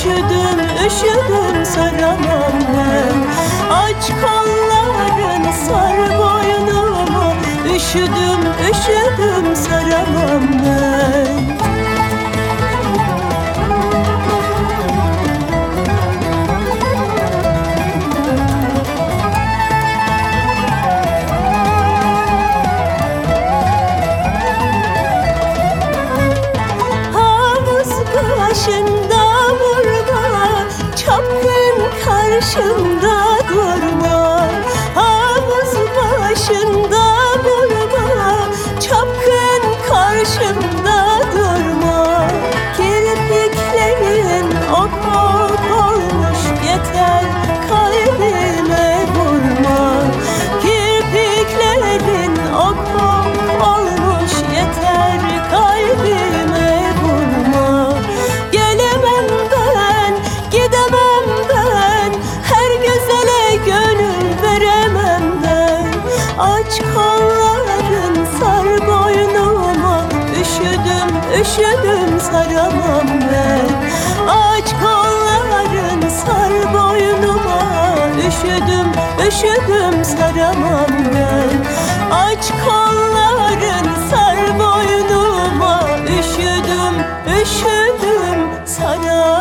Üşüdüm üşüdüm saramam ben. Aç kollarını sar boynumu. Üşüdüm karşımda durma. Havuz başında vurma Çapkın karşımda Üşüdüm saramam ben. Aç kolların sar boynuma. Üşüdüm üşüdüm saramam ben. Aç kolların sar boynuma. Üşüdüm üşüdüm saramam